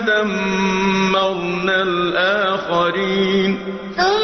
دمرنا الآخرين. ثم